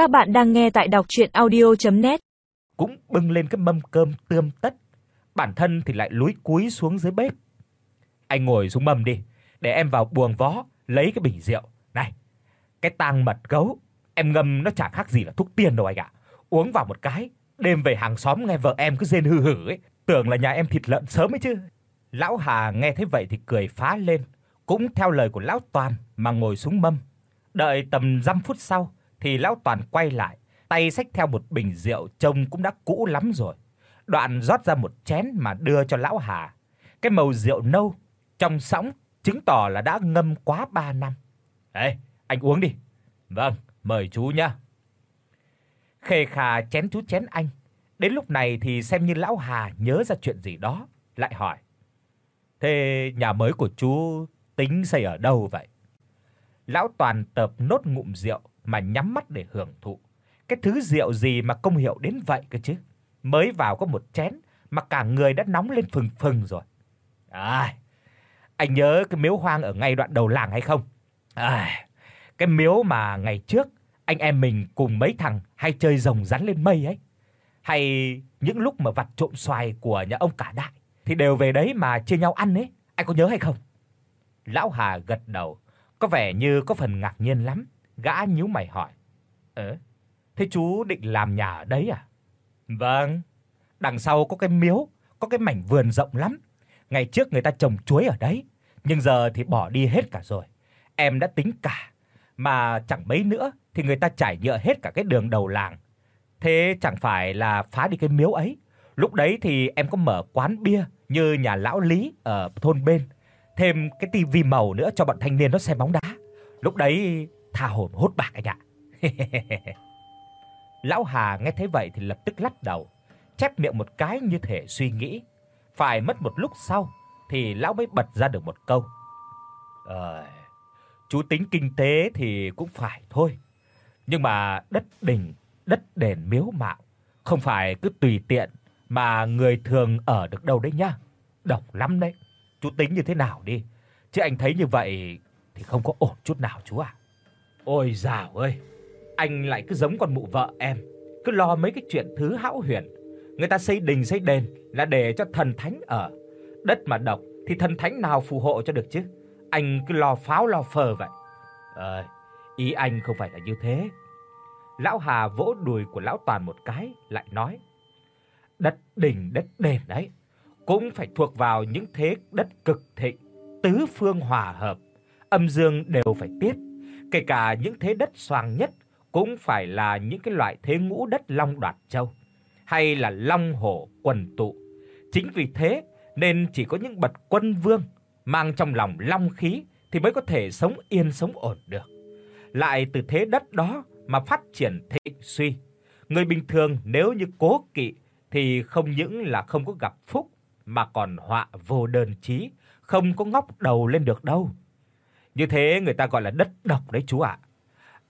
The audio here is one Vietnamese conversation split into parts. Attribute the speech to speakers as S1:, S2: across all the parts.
S1: Các bạn đang nghe tại đọc audio net
S2: Cũng bưng lên cái mâm cơm tươm tất, bản thân thì lại lúi cúi xuống dưới bếp. Anh ngồi xuống mâm đi, để em vào buồng vó lấy cái bình rượu. Này, cái tang mật gấu, em ngâm nó chẳng khác gì là thuốc tiên đâu anh ạ. Uống vào một cái, đêm về hàng xóm nghe vợ em cứ rên hừ hừ ấy, tưởng là nhà em thịt lợn sớm ấy chứ. Lão Hà nghe thấy vậy thì cười phá lên, cũng theo lời của lão Toàn mà ngồi xuống mâm. Đợi tầm 5 phút sau thì lão Toàn quay lại, tay xách theo một bình rượu trông cũng đã cũ lắm rồi. Đoạn rót ra một chén mà đưa cho lão Hà. Cái màu rượu nâu trong sóng chứng tỏ là đã ngâm quá 3 năm. "Ê, anh uống đi." "Vâng, mời chú nha Khê khà chén chú chén anh. Đến lúc này thì xem như lão Hà nhớ ra chuyện gì đó, lại hỏi: "Thế nhà mới của chú tính xây ở đâu vậy?" Lão Toàn tập nốt ngụm rượu mà nhắm mắt để hưởng thụ. Cái thứ rượu gì mà công hiệu đến vậy cơ chứ? Mới vào có một chén mà cả người đã nóng lên phừng phừng rồi. À, anh nhớ cái miếu hoang ở ngay đoạn đầu làng hay không? À, cái miếu mà ngày trước anh em mình cùng mấy thằng hay chơi rồng rắn lên mây ấy. Hay những lúc mà vặt trộm xoài của nhà ông cả đại thì đều về đấy mà chia nhau ăn ấy, anh có nhớ hay không? Lão Hà gật đầu, có vẻ như có phần ngạc nhiên lắm, gã nhíu mày hỏi: "Ơ, thế chú định làm nhà ở đấy à?" "Vâng, đằng sau có cái miếu, có cái mảnh vườn rộng lắm. Ngày trước người ta trồng chuối ở đấy, nhưng giờ thì bỏ đi hết cả rồi. Em đã tính cả, mà chẳng mấy nữa thì người ta trải nhựa hết cả cái đường đầu làng. Thế chẳng phải là phá đi cái miếu ấy. Lúc đấy thì em có mở quán bia như nhà lão Lý ở thôn bên, thêm cái tivi màu nữa cho bọn thanh niên nó xem bóng đá. Lúc đấy tha hồn hốt bạc anh ạ." Lão Hà nghe thấy vậy thì lập tức lắc đầu, chép miệng một cái như thể suy nghĩ. Phải mất một lúc sau thì lão mới bật ra được một câu. "Ờ, chú tính kinh tế thì cũng phải thôi, nhưng mà đất đình, đất đền miếu mạo không phải cứ tùy tiện mà người thường ở được đâu đấy nhá. Độc lắm đấy. Chú tính như thế nào đi, chứ anh thấy như vậy thì không có ổn chút nào chú ạ." Ôi dào ơi, anh lại cứ giống con mụ vợ em, cứ lo mấy cái chuyện thứ hão huyền. Người ta xây đình xây đền là để cho thần thánh ở. Đất mà độc thì thần thánh nào phù hộ cho được chứ? Anh cứ lo pháo lo phờ vậy. Ờ, ý anh không phải là như thế. Lão Hà vỗ đùi của lão Toàn một cái, lại nói: "Đất đỉnh đất đền đấy, cũng phải thuộc vào những thế đất cực thịnh, tứ phương hòa hợp, âm dương đều phải tiết, kể cả những thế đất xoàng nhất cũng phải là những cái loại thế ngũ đất long đoạt châu, hay là long hổ quần tụ. Chính vì thế nên chỉ có những bậc quân vương mang trong lòng long khí thì mới có thể sống yên sống ổn được. Lại từ thế đất đó mà phát triển thịnh suy. Người bình thường nếu như cố kỵ thì không những là không có gặp phúc mà còn họa vô đơn chí, không có ngóc đầu lên được đâu. Như thế người ta gọi là đất độc đấy chú ạ.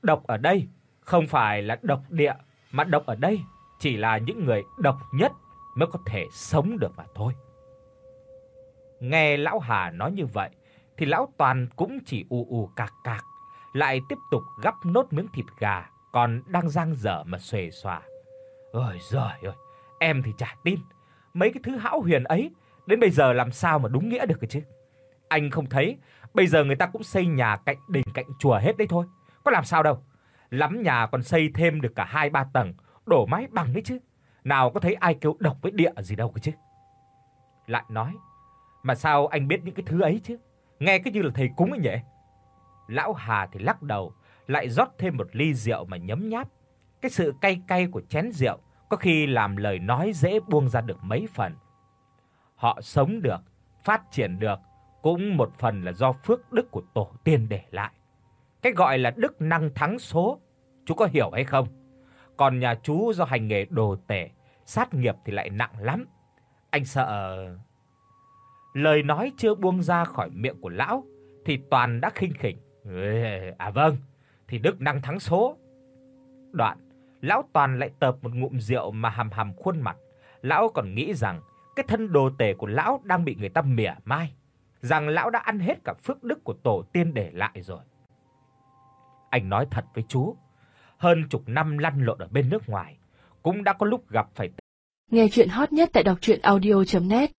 S2: Độc ở đây không phải là độc địa, mà độc ở đây chỉ là những người độc nhất mới có thể sống được mà thôi. Nghe lão Hà nói như vậy thì lão Toàn cũng chỉ u u cạc cạc, lại tiếp tục gắp nốt miếng thịt gà còn đang dang dở mà xuề xòa. Ôi giời ơi, em thì chả tin, mấy cái thứ hão huyền ấy đến bây giờ làm sao mà đúng nghĩa được cơ chứ. Anh không thấy, bây giờ người ta cũng xây nhà cạnh đỉnh cạnh chùa hết đấy thôi, có làm sao đâu. Lắm nhà còn xây thêm được cả 2 3 tầng, đổ mái bằng đấy chứ. Nào có thấy ai kêu độc với địa gì đâu cơ chứ. Lại nói, mà sao anh biết những cái thứ ấy chứ? Nghe cứ như là thầy cúng ấy nhỉ. Lão Hà thì lắc đầu, lại rót thêm một ly rượu mà nhấm nháp. Cái sự cay cay của chén rượu có khi làm lời nói dễ buông ra được mấy phần. Họ sống được, phát triển được cũng một phần là do phước đức của tổ tiên để lại. Cái gọi là đức năng thắng số, chú có hiểu hay không? Còn nhà chú do hành nghề đồ tể, sát nghiệp thì lại nặng lắm. Anh sợ Lời nói chưa buông ra khỏi miệng của lão thì toàn đã khinh khỉnh. À vâng, thì đức năng thắng số. Đoạn, lão toàn lại tập một ngụm rượu mà hầm hầm khuôn mặt. Lão còn nghĩ rằng cái thân đồ tể của lão đang bị người ta mỉa mai, rằng lão đã ăn hết cả phước đức của tổ tiên để lại rồi. Anh nói thật với chú, hơn chục năm lăn lộn ở bên nước ngoài, cũng đã có lúc gặp phải
S3: Nghe truyện hot nhất tại doctruyenaudio.net